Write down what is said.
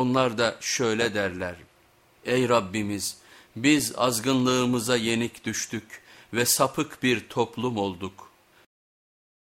Onlar da şöyle derler. Ey Rabbimiz biz azgınlığımıza yenik düştük ve sapık bir toplum olduk.